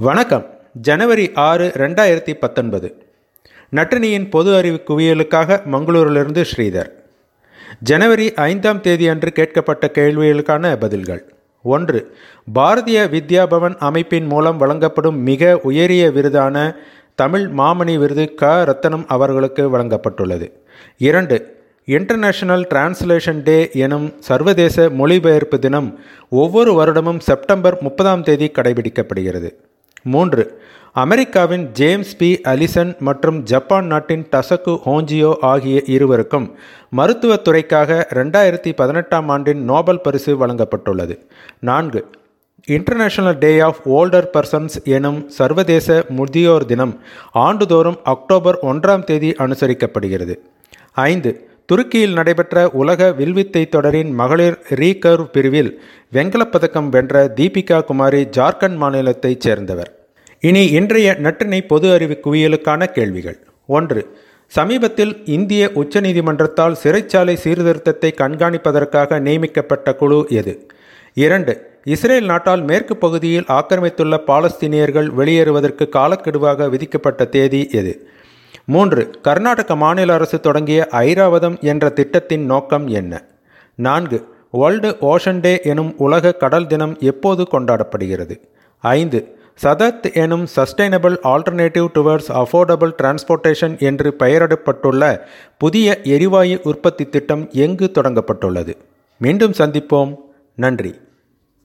வணக்கம். ஜனவரி ஆறு ரெண்டாயிரத்தி பத்தொன்பது. நட்டினியின் பொது அறிவு குவியலுக்காக மங்களூரிலிருந்து ஸ்ரீதர். ஜனவரி ஐந்தாம் தேதி அன்று கேட்கப்பட்ட கேள்விகளுக்கான பதில்கள். ஒன்று பாரதிய வித்யா பவன் அமைப்பின் மூலம் வழங்கப்படும் மிக உயரிய விருதான தமிழ் மாமணி விருது க. ரத்தனம் அவர்களுக்கு வழங்கப்பட்டுள்ளது. இரண்டு இன்டர்நேஷனல் டிரான்ஸ்லேஷன் டே எனும் சர்வதேச மொழிபெயர்ப்பு தினம் ஒவ்வொரு வருடமும் செப்டம்பர் முப்பதாம் தேதி கடைபிடிக்கப்படுகிறது. மூன்று. அமெரிக்காவின் ஜேம்ஸ் பி. அலிசன் மற்றும் ஜப்பான் நாட்டின் டசக்கு ஹோஞ்சியோ ஆகிய இருவருக்கும் மருத்துவத் துறைக்காக ரெண்டாயிரத்தி பதினெட்டாம் ஆண்டின் நோபல் பரிசு வழங்கப்பட்டுள்ளது. நான்கு. International day of older persons எனும் சர்வதேச முதியோர் தினம் ஆண்டுதோறும் அக்டோபர் ஒன்றாம் தேதி அனுசரிக்கப்படுகிறது. ஐந்து. துருக்கியில் நடைபெற்ற உலக வில்வித்தை தொடரின் மகளிர் ரீகர்வ் பிரிவில் வெண்கலப் பதக்கம் வென்ற தீபிகா குமாரி ஜார்க்கண்ட் மாநிலத்தைச் சேர்ந்தவர். இனி இன்றைய நட்டினை பொது அறிவு குவியலுக்கான கேள்விகள். ஒன்று சமீபத்தில் இந்திய உச்சநீதிமன்றத்தால் சிறைச்சாலை சீர்திருத்தத்தை கண்காணிப்பதற்காக நியமிக்கப்பட்ட குழு எது? இரண்டு இஸ்ரேல் நாட்டால் மேற்கு பகுதியில் ஆக்கிரமித்துள்ள பாலஸ்தீனியர்கள் வெளியேறுவதற்கு காலக்கெடுவாக விதிக்கப்பட்ட தேதி எது? மூன்று கர்நாடக மாநில அரசு தொடங்கிய ஐராவதம் என்ற திட்டத்தின் நோக்கம் என்ன? நான்கு வேர்ல்டு ஓஷன் டே எனும் உலக கடல் தினம் எப்போது கொண்டாடப்படுகிறது? ஐந்து சதத் எனும் sustainable alternative towards affordable transportation என்று பெயரிடப்பட்டுள்ள புதிய எரிவாயு உற்பத்தி திட்டம் எங்கு தொடங்கப்பட்டுள்ளது? மீண்டும் சந்திப்போம். நன்றி.